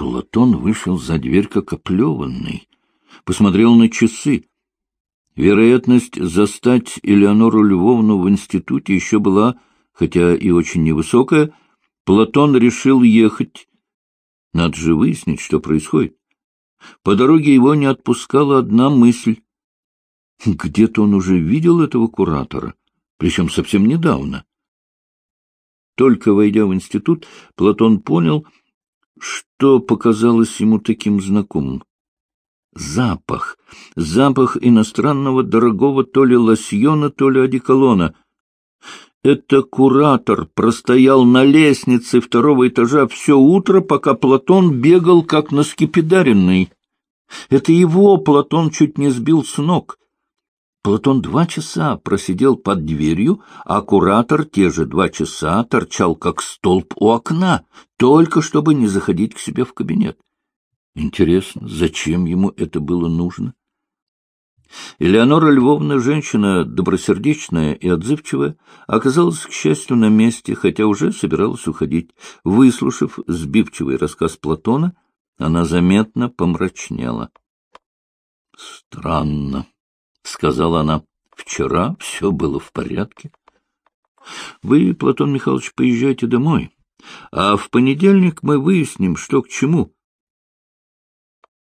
Платон вышел за дверь как оплеванный, посмотрел на часы. Вероятность застать Элеонору Львовну в институте еще была, хотя и очень невысокая. Платон решил ехать. Надо же выяснить, что происходит. По дороге его не отпускала одна мысль. Где-то он уже видел этого куратора, причем совсем недавно. Только войдя в институт, Платон понял, что показалось ему таким знакомым. Запах. Запах иностранного дорогого то ли лосьона, то ли одеколона. Это куратор простоял на лестнице второго этажа все утро, пока Платон бегал, как на скипидаренный. Это его Платон чуть не сбил с ног. Платон два часа просидел под дверью, а куратор те же два часа торчал как столб у окна, только чтобы не заходить к себе в кабинет. Интересно, зачем ему это было нужно? Элеонора Львовна, женщина добросердечная и отзывчивая, оказалась, к счастью, на месте, хотя уже собиралась уходить. Выслушав сбивчивый рассказ Платона, она заметно помрачнела. — Странно, — сказала она. — Вчера все было в порядке. — Вы, Платон Михайлович, поезжайте домой, а в понедельник мы выясним, что к чему.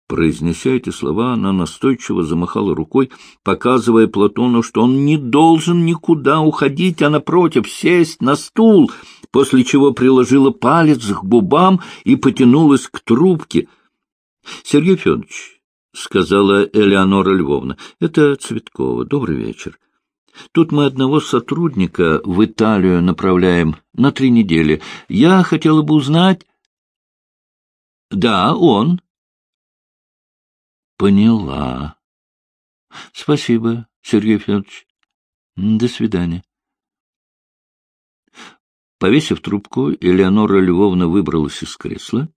Произнеся эти слова, она настойчиво замахала рукой, показывая Платону, что он не должен никуда уходить, а, напротив, сесть на стул, после чего приложила палец к губам и потянулась к трубке. — Сергей Федорович, — сказала Элеонора Львовна, — это Цветкова. Добрый вечер. Тут мы одного сотрудника в Италию направляем на три недели. Я хотела бы узнать... — Да, он, Поняла. Спасибо, Сергей Федорович. До свидания. Повесив трубку, Элеонора Львовна выбралась из кресла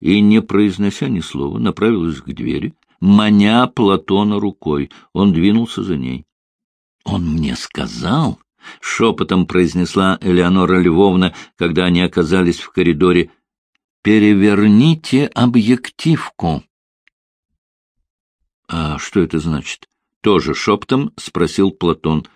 и, не произнося ни слова, направилась к двери, маня Платона рукой. Он двинулся за ней. — Он мне сказал, — шепотом произнесла Элеонора Львовна, когда они оказались в коридоре, — переверните объективку. А что это значит? Тоже шептом спросил Платон.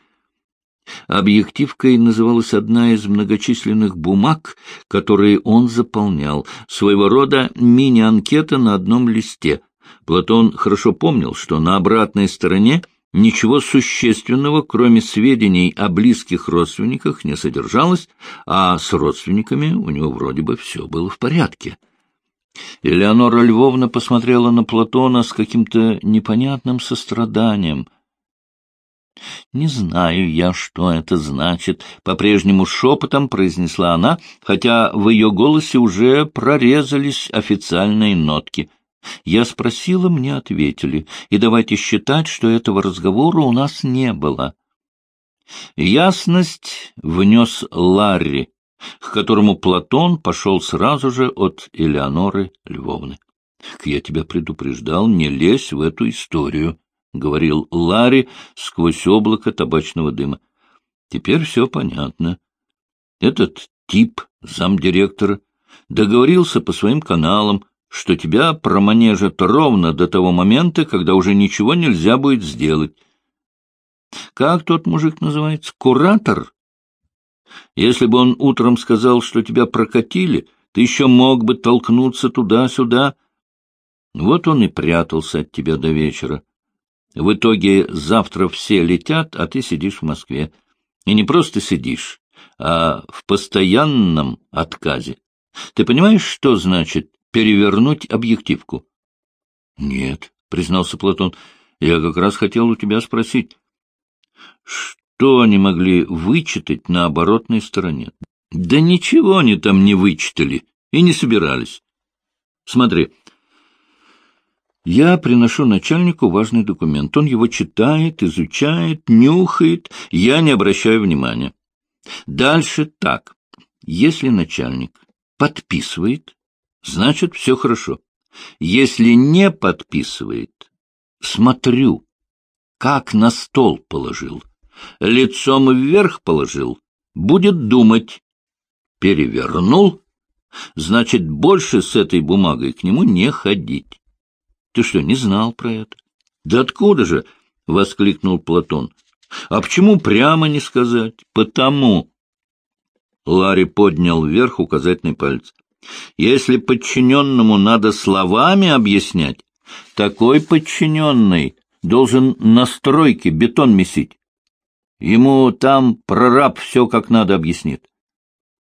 Объективкой называлась одна из многочисленных бумаг, которые он заполнял, своего рода мини-анкета на одном листе. Платон хорошо помнил, что на обратной стороне ничего существенного, кроме сведений о близких родственниках, не содержалось, а с родственниками у него вроде бы все было в порядке. Элеонора Львовна посмотрела на Платона с каким-то непонятным состраданием. «Не знаю я, что это значит», — по-прежнему шепотом произнесла она, хотя в ее голосе уже прорезались официальные нотки. Я спросила, мне ответили, и давайте считать, что этого разговора у нас не было. Ясность внес Ларри к которому Платон пошел сразу же от Элеоноры Львовны. — Я тебя предупреждал, не лезь в эту историю, — говорил Ларри сквозь облако табачного дыма. — Теперь все понятно. Этот тип, замдиректора, договорился по своим каналам, что тебя проманежат ровно до того момента, когда уже ничего нельзя будет сделать. Как тот мужик называется? Куратор? Если бы он утром сказал, что тебя прокатили, ты еще мог бы толкнуться туда-сюда. Вот он и прятался от тебя до вечера. В итоге завтра все летят, а ты сидишь в Москве. И не просто сидишь, а в постоянном отказе. Ты понимаешь, что значит перевернуть объективку? — Нет, — признался Платон, — я как раз хотел у тебя спросить. Что они могли вычитать на оборотной стороне? Да ничего они там не вычитали и не собирались. Смотри, я приношу начальнику важный документ. Он его читает, изучает, нюхает, я не обращаю внимания. Дальше так. Если начальник подписывает, значит, все хорошо. Если не подписывает, смотрю, как на стол положил — лицом вверх положил, будет думать. Перевернул, Значит, больше с этой бумагой к нему не ходить. Ты что, не знал про это? Да откуда же? — воскликнул Платон. — А почему прямо не сказать? Потому. Ларри поднял вверх указательный палец. Если подчиненному надо словами объяснять, такой подчиненный должен на стройке бетон месить. Ему там прораб все как надо объяснит.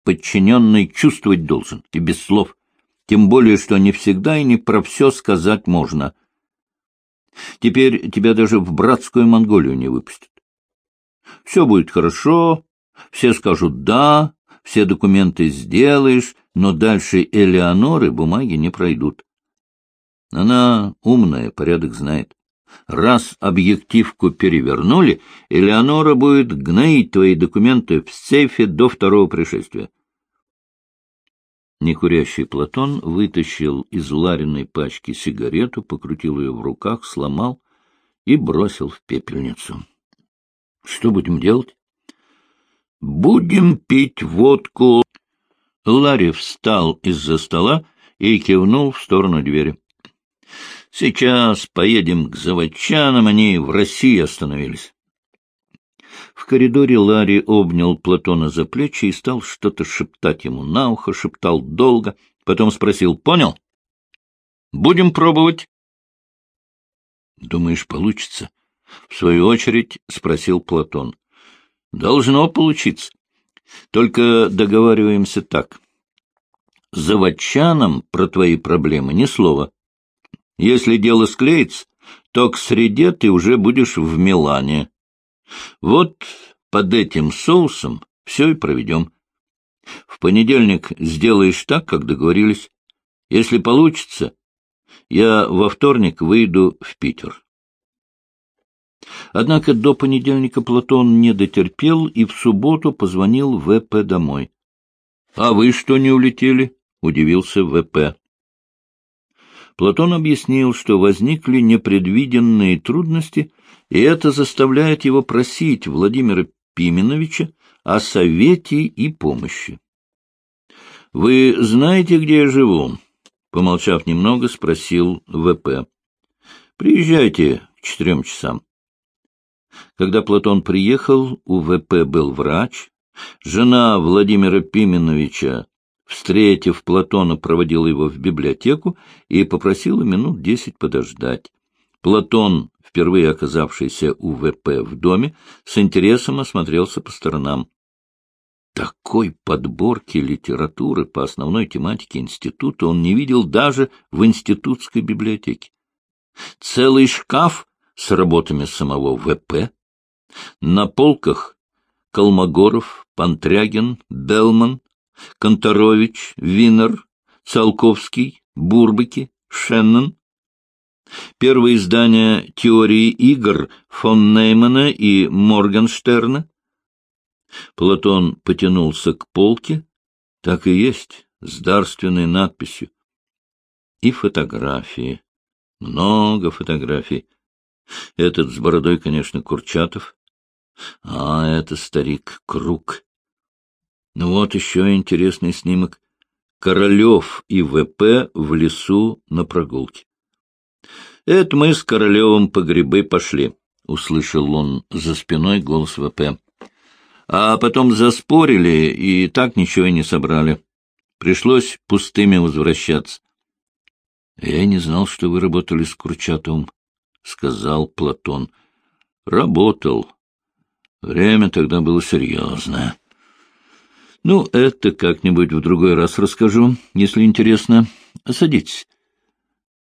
Подчиненный чувствовать должен, и без слов. Тем более, что не всегда и не про все сказать можно. Теперь тебя даже в братскую Монголию не выпустят. Все будет хорошо, все скажут «да», все документы сделаешь, но дальше Элеоноры бумаги не пройдут. Она умная, порядок знает. Раз объективку перевернули, Элеонора будет гноить твои документы в сейфе до второго пришествия. Некурящий Платон вытащил из Лариной пачки сигарету, покрутил ее в руках, сломал и бросил в пепельницу. — Что будем делать? — Будем пить водку. Ларри встал из-за стола и кивнул в сторону двери. — Сейчас поедем к заводчанам, они в России остановились. В коридоре Ларри обнял Платона за плечи и стал что-то шептать ему на ухо, шептал долго, потом спросил «Понял? Будем пробовать?» «Думаешь, получится?» — в свою очередь спросил Платон. «Должно получиться. Только договариваемся так. Заводчанам про твои проблемы ни слова. Если дело склеится, то к среде ты уже будешь в Милане. Вот под этим соусом все и проведем. В понедельник сделаешь так, как договорились. Если получится, я во вторник выйду в Питер. Однако до понедельника Платон не дотерпел и в субботу позвонил ВП домой. — А вы что не улетели? — удивился ВП. Платон объяснил, что возникли непредвиденные трудности, и это заставляет его просить Владимира Пименовича о совете и помощи. — Вы знаете, где я живу? — помолчав немного, спросил ВП. — Приезжайте к четырем часам. Когда Платон приехал, у ВП был врач. Жена Владимира Пименовича встретив Платона, проводила его в библиотеку и попросила минут десять подождать. Платон, впервые оказавшийся у ВП в доме, с интересом осмотрелся по сторонам. Такой подборки литературы по основной тематике института он не видел даже в институтской библиотеке. Целый шкаф с работами самого ВП. На полках Колмогоров, Пантрягин, Белман, Конторович, Винер, Циолковский, Бурбаки, Шеннон. Первое издание «Теории игр» фон Неймана и Моргенштерна. Платон потянулся к полке. Так и есть, с дарственной надписью. И фотографии. Много фотографий. Этот с бородой, конечно, Курчатов. А это старик Круг. Ну вот еще интересный снимок. Королев и ВП в лесу на прогулке. — Это мы с Королевым по грибы пошли, — услышал он за спиной голос ВП. А потом заспорили и так ничего и не собрали. Пришлось пустыми возвращаться. — Я не знал, что вы работали с Курчатовым, — сказал Платон. — Работал. Время тогда было серьезное. Ну, это как-нибудь в другой раз расскажу, если интересно. Садитесь.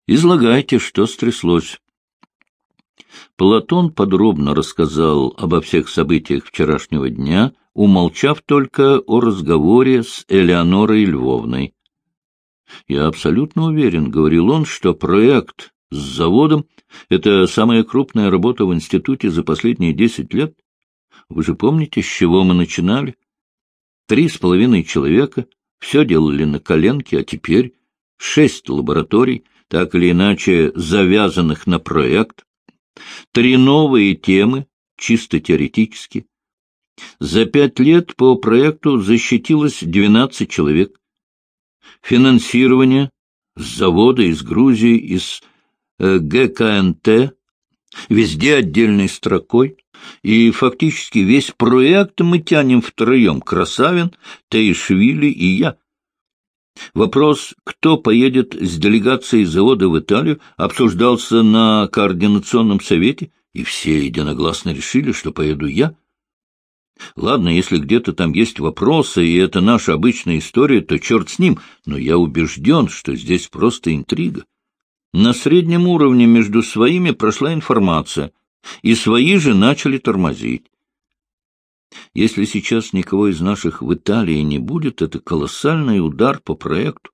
Излагайте, что стряслось. Платон подробно рассказал обо всех событиях вчерашнего дня, умолчав только о разговоре с Элеонорой Львовной. «Я абсолютно уверен», — говорил он, — что проект с заводом — это самая крупная работа в институте за последние десять лет. Вы же помните, с чего мы начинали? Три с половиной человека все делали на коленке, а теперь шесть лабораторий, так или иначе завязанных на проект, три новые темы, чисто теоретически. За пять лет по проекту защитилось двенадцать человек. финансирование с завода из Грузии, из ГКНТ, везде отдельной строкой, и фактически весь проект мы тянем втроем — Красавин, Таишвили и я. Вопрос, кто поедет с делегацией завода в Италию, обсуждался на координационном совете, и все единогласно решили, что поеду я. Ладно, если где-то там есть вопросы, и это наша обычная история, то черт с ним, но я убежден, что здесь просто интрига. На среднем уровне между своими прошла информация, и свои же начали тормозить. Если сейчас никого из наших в Италии не будет, это колоссальный удар по проекту.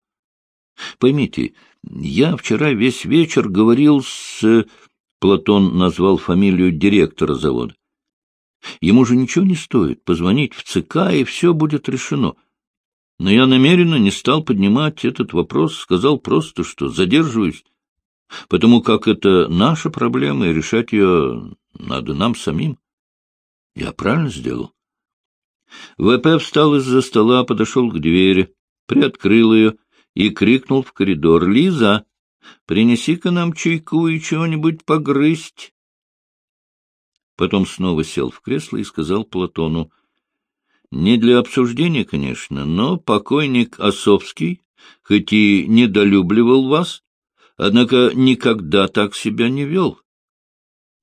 Поймите, я вчера весь вечер говорил с... Платон назвал фамилию директора завода. Ему же ничего не стоит позвонить в ЦК, и все будет решено. Но я намеренно не стал поднимать этот вопрос, сказал просто, что задерживаюсь, потому как это наша проблема, и решать ее надо нам самим. Я правильно сделал? ВП встал из-за стола, подошел к двери, приоткрыл ее и крикнул в коридор. — Лиза, принеси-ка нам чайку и чего-нибудь погрызть. Потом снова сел в кресло и сказал Платону. — Не для обсуждения, конечно, но покойник Осовский, хоть и недолюбливал вас, однако никогда так себя не вел.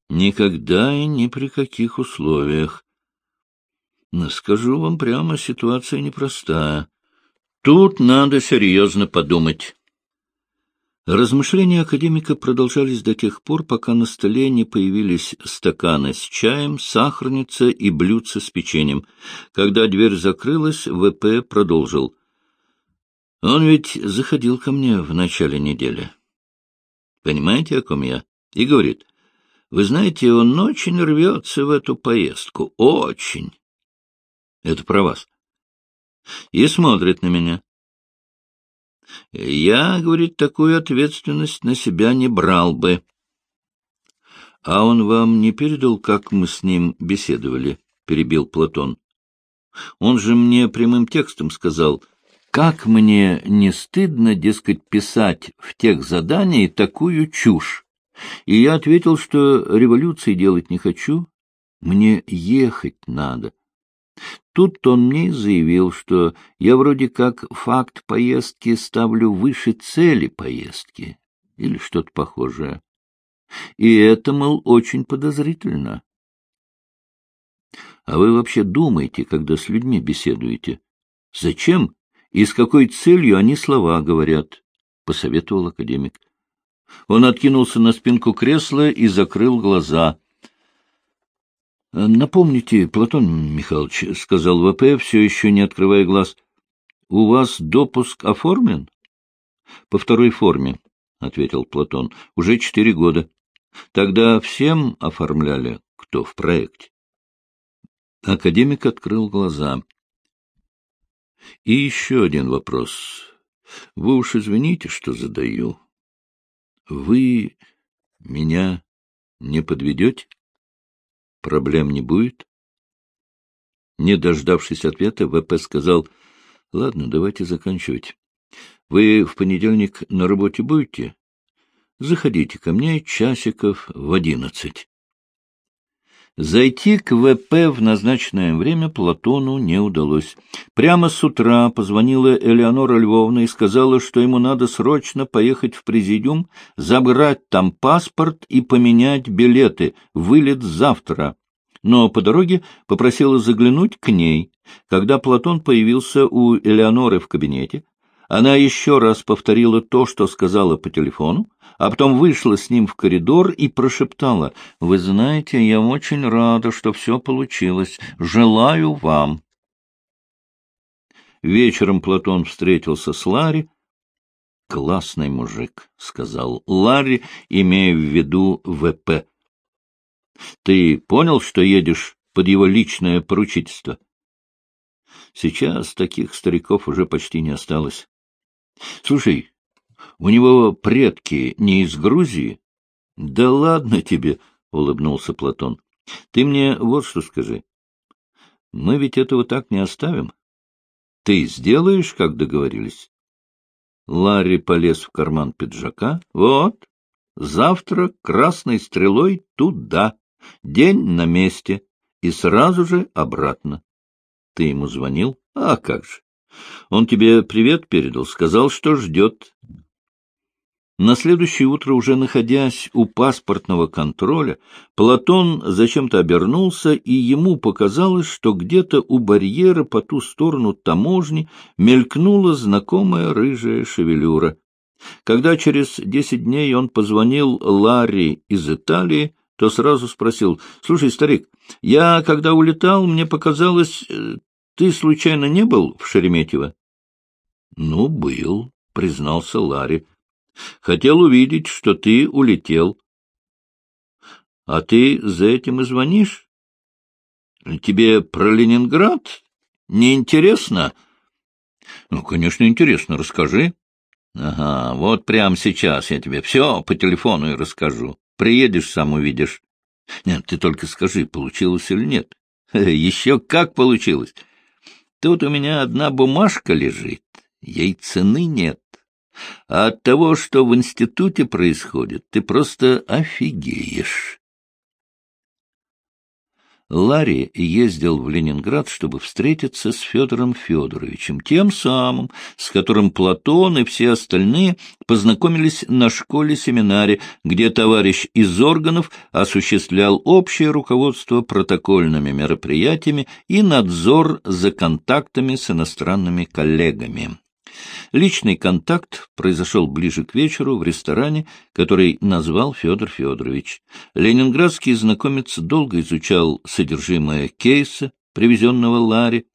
Никогда и ни при каких условиях. Скажу вам прямо, ситуация непростая. Тут надо серьезно подумать. Размышления академика продолжались до тех пор, пока на столе не появились стаканы с чаем, сахарница и блюдце с печеньем. Когда дверь закрылась, ВП продолжил. Он ведь заходил ко мне в начале недели. Понимаете, о ком я? И говорит, вы знаете, он очень рвется в эту поездку. Очень. Это про вас. И смотрит на меня. Я, говорит, такую ответственность на себя не брал бы. А он вам не передал, как мы с ним беседовали? — перебил Платон. Он же мне прямым текстом сказал, как мне не стыдно, дескать, писать в тех заданиях такую чушь. И я ответил, что революции делать не хочу, мне ехать надо. Тут он мне заявил, что я вроде как факт поездки ставлю выше цели поездки, или что-то похожее. И это, мол, очень подозрительно. А вы вообще думаете, когда с людьми беседуете? Зачем и с какой целью они слова говорят? — посоветовал академик. Он откинулся на спинку кресла и закрыл глаза. — Напомните, Платон Михайлович, — сказал ВП, все еще не открывая глаз, — у вас допуск оформлен? — По второй форме, — ответил Платон, — уже четыре года. Тогда всем оформляли, кто в проекте. Академик открыл глаза. — И еще один вопрос. Вы уж извините, что задаю. Вы меня не подведете? Проблем не будет? Не дождавшись ответа, ВП сказал, — Ладно, давайте заканчивать. Вы в понедельник на работе будете? Заходите ко мне часиков в одиннадцать. Зайти к ВП в назначенное время Платону не удалось. Прямо с утра позвонила Элеонора Львовна и сказала, что ему надо срочно поехать в президиум, забрать там паспорт и поменять билеты, вылет завтра. Но по дороге попросила заглянуть к ней. Когда Платон появился у Элеоноры в кабинете, она еще раз повторила то, что сказала по телефону, а потом вышла с ним в коридор и прошептала, «Вы знаете, я очень рада, что все получилось. Желаю вам». Вечером Платон встретился с Ларри. «Классный мужик», — сказал Ларри, имея в виду ВП. «Ты понял, что едешь под его личное поручительство?» Сейчас таких стариков уже почти не осталось. Слушай, у него предки не из Грузии? — Да ладно тебе, — улыбнулся Платон. — Ты мне вот что скажи. Мы ведь этого так не оставим. Ты сделаешь, как договорились? Ларри полез в карман пиджака. Вот, завтра красной стрелой туда, день на месте, и сразу же обратно. Ты ему звонил? А как же. Он тебе привет передал, сказал, что ждет. На следующее утро, уже находясь у паспортного контроля, Платон зачем-то обернулся, и ему показалось, что где-то у барьера по ту сторону таможни мелькнула знакомая рыжая шевелюра. Когда через десять дней он позвонил Ларри из Италии, то сразу спросил, — Слушай, старик, я, когда улетал, мне показалось, э, ты случайно не был в Шереметьево? — Ну, был, — признался Ларри. Хотел увидеть, что ты улетел. А ты за этим и звонишь? Тебе про Ленинград не интересно? Ну, конечно, интересно. Расскажи. Ага, вот прямо сейчас я тебе все по телефону и расскажу. Приедешь, сам увидишь. Нет, ты только скажи, получилось или нет. Еще как получилось. Тут у меня одна бумажка лежит, ей цены нет. А от того, что в институте происходит, ты просто офигеешь. Ларри ездил в Ленинград, чтобы встретиться с Федором Федоровичем, тем самым, с которым Платон и все остальные познакомились на школе-семинаре, где товарищ из органов осуществлял общее руководство протокольными мероприятиями и надзор за контактами с иностранными коллегами. Личный контакт произошел ближе к вечеру в ресторане, который назвал Федор Федорович. Ленинградский знакомец долго изучал содержимое кейса, привезенного Ларе.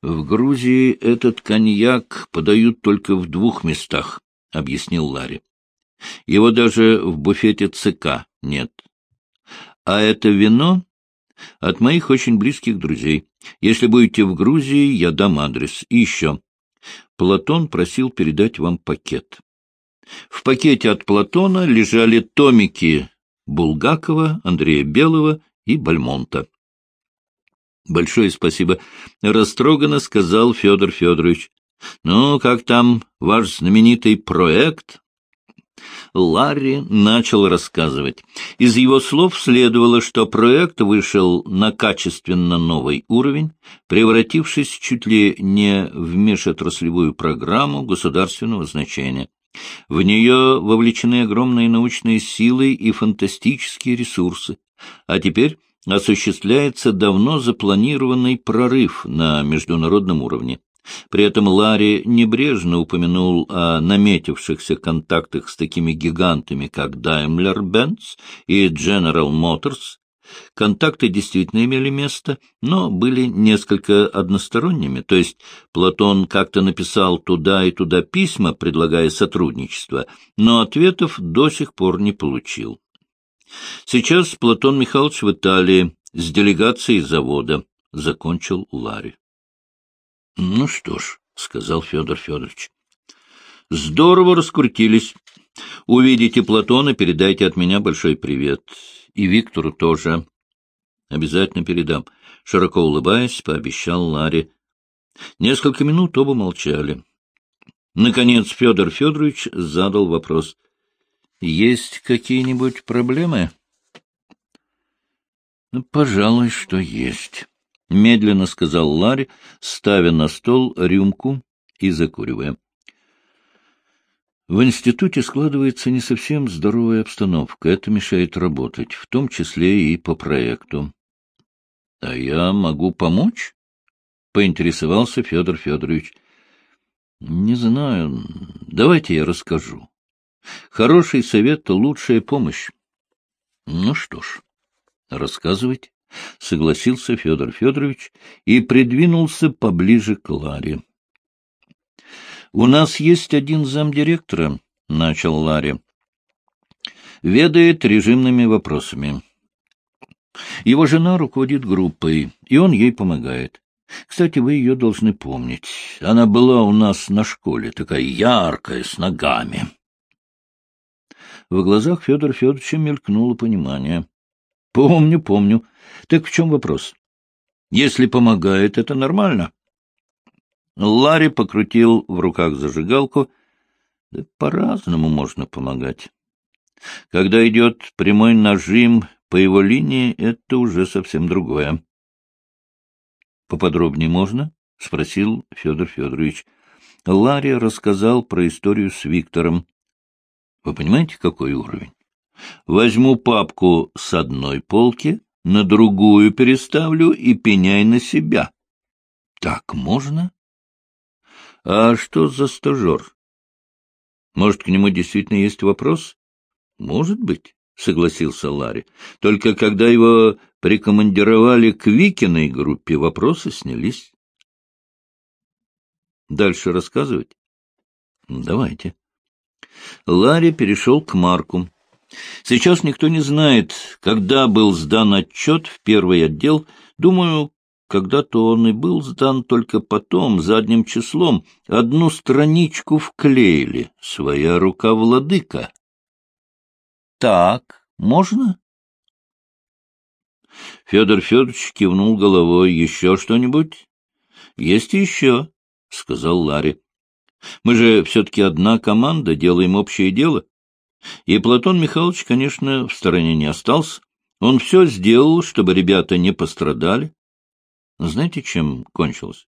«В Грузии этот коньяк подают только в двух местах», — объяснил Ларри. «Его даже в буфете ЦК нет. А это вино от моих очень близких друзей. Если будете в Грузии, я дам адрес. И еще. Платон просил передать вам пакет. В пакете от Платона лежали томики Булгакова, Андрея Белого и Бальмонта. Большое спасибо. Растроганно сказал Федор Федорович. Ну, как там ваш знаменитый проект? Ларри начал рассказывать. Из его слов следовало, что проект вышел на качественно новый уровень, превратившись чуть ли не в межотраслевую программу государственного значения. В нее вовлечены огромные научные силы и фантастические ресурсы. А теперь осуществляется давно запланированный прорыв на международном уровне. При этом Ларри небрежно упомянул о наметившихся контактах с такими гигантами, как Daimler-Benz и General Motors. Контакты действительно имели место, но были несколько односторонними, то есть Платон как-то написал туда и туда письма, предлагая сотрудничество, но ответов до сих пор не получил. Сейчас Платон Михайлович в Италии с делегацией завода, — закончил Ларри. — Ну что ж, — сказал Федор Федорович, — здорово раскрутились. Увидите Платона, передайте от меня большой привет. И Виктору тоже. Обязательно передам. Широко улыбаясь, пообещал Ларри. Несколько минут оба молчали. Наконец Федор Федорович задал вопрос. — Есть какие-нибудь проблемы? — Пожалуй, что есть. — медленно сказал Ларри, ставя на стол рюмку и закуривая. В институте складывается не совсем здоровая обстановка. Это мешает работать, в том числе и по проекту. — А я могу помочь? — поинтересовался Федор Федорович. — Не знаю. Давайте я расскажу. Хороший совет — лучшая помощь. — Ну что ж, рассказывайте. — согласился Федор Федорович и придвинулся поближе к Ларе. — У нас есть один замдиректора, — начал Ларри. — Ведает режимными вопросами. Его жена руководит группой, и он ей помогает. Кстати, вы ее должны помнить. Она была у нас на школе, такая яркая, с ногами. В глазах Федора Федоровича мелькнуло понимание. — Помню, помню. Так в чем вопрос? Если помогает, это нормально. Ларри покрутил в руках зажигалку. Да по-разному можно помогать. Когда идет прямой нажим по его линии, это уже совсем другое. — Поподробнее можно? — спросил Федор Федорович. Ларри рассказал про историю с Виктором. — Вы понимаете, какой уровень? Возьму папку с одной полки, на другую переставлю и пеняй на себя. Так можно? А что за стажер? Может, к нему действительно есть вопрос? Может быть, согласился Ларри. Только когда его прикомандировали к Викиной группе, вопросы снялись. Дальше рассказывать? Давайте. Ларри перешел к Марку. Сейчас никто не знает, когда был сдан отчет в первый отдел. Думаю, когда-то он и был сдан, только потом, задним числом, одну страничку вклеили. Своя рука владыка. Так, можно? Федор Федорович кивнул головой. Еще что-нибудь? Есть еще, — сказал Ларри. Мы же все-таки одна команда, делаем общее дело. И Платон Михайлович, конечно, в стороне не остался. Он все сделал, чтобы ребята не пострадали. Знаете, чем кончилось?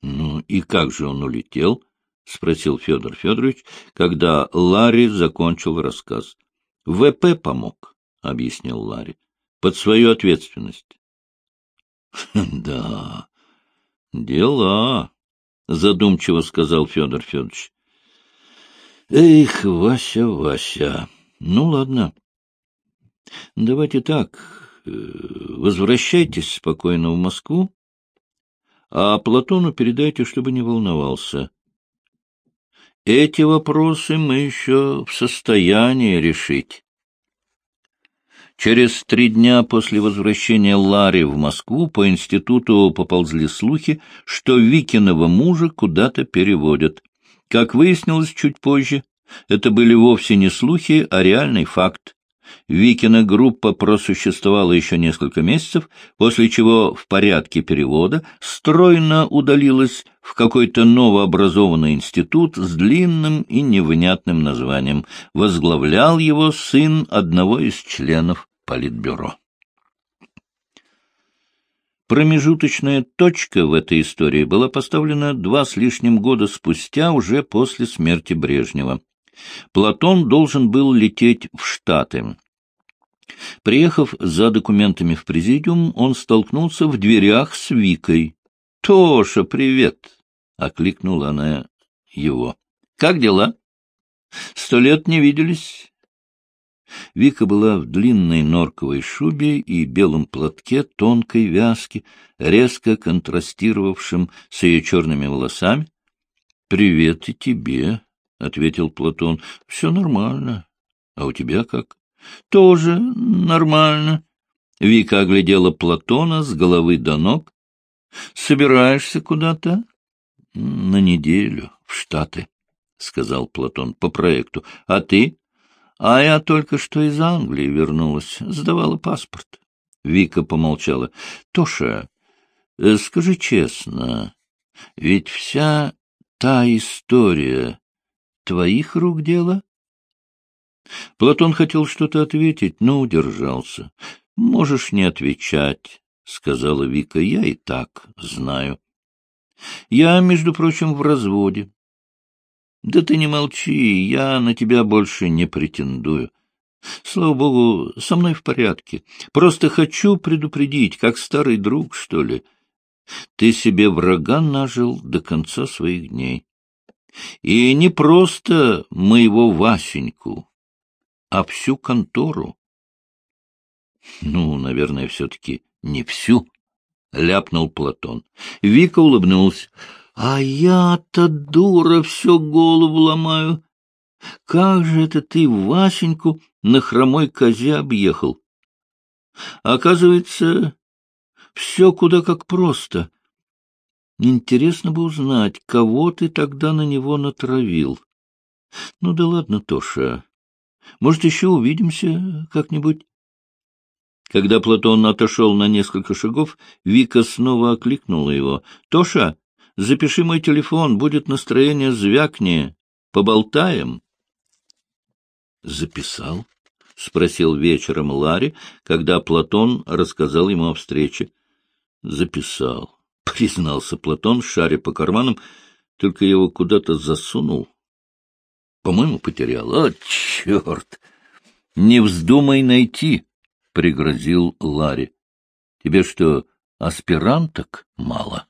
— Ну и как же он улетел? — спросил Федор Федорович, когда Ларри закончил рассказ. — ВП помог, — объяснил Ларри, — под свою ответственность. — Да, дела, — задумчиво сказал Федор Федорович. Эх, Вася, Вася. Ну, ладно. Давайте так. Э, возвращайтесь спокойно в Москву, а Платону передайте, чтобы не волновался. Эти вопросы мы еще в состоянии решить. Через три дня после возвращения Ларри в Москву по институту поползли слухи, что Викиного мужа куда-то переводят. Как выяснилось чуть позже, это были вовсе не слухи, а реальный факт. Викина группа просуществовала еще несколько месяцев, после чего в порядке перевода стройно удалилась в какой-то новообразованный институт с длинным и невнятным названием. Возглавлял его сын одного из членов Политбюро. Промежуточная точка в этой истории была поставлена два с лишним года спустя, уже после смерти Брежнева. Платон должен был лететь в Штаты. Приехав за документами в президиум, он столкнулся в дверях с Викой. — Тоша, привет! — окликнула она его. — Как дела? — Сто лет не виделись. Вика была в длинной норковой шубе и белом платке тонкой вязки, резко контрастировавшем с ее черными волосами. — Привет и тебе, — ответил Платон. — Все нормально. А у тебя как? — Тоже нормально. Вика оглядела Платона с головы до ног. — Собираешься куда-то? — На неделю, в Штаты, — сказал Платон, — по проекту. — А ты? А я только что из Англии вернулась, сдавала паспорт. Вика помолчала. — Тоша, э, скажи честно, ведь вся та история твоих рук дело? Платон хотел что-то ответить, но удержался. — Можешь не отвечать, — сказала Вика, — я и так знаю. Я, между прочим, в разводе. Да ты не молчи, я на тебя больше не претендую. Слава богу, со мной в порядке. Просто хочу предупредить, как старый друг, что ли. Ты себе врага нажил до конца своих дней. И не просто моего Васеньку, а всю контору. Ну, наверное, все-таки не всю, — ляпнул Платон. Вика улыбнулся. А я-то, дура, все голову ломаю. Как же это ты Васеньку на хромой козе объехал? Оказывается, все куда как просто. Интересно бы узнать, кого ты тогда на него натравил. Ну да ладно, Тоша. Может, еще увидимся как-нибудь? Когда Платон отошел на несколько шагов, Вика снова окликнула его. — Тоша, Запиши мой телефон, будет настроение звякнее. Поболтаем. Записал? — спросил вечером Ларри, когда Платон рассказал ему о встрече. — Записал, — признался Платон, шаря по карманам, только его куда-то засунул. — По-моему, потерял. — О, черт! — Не вздумай найти, — пригрозил Ларри. — Тебе что, аспиранток мало? —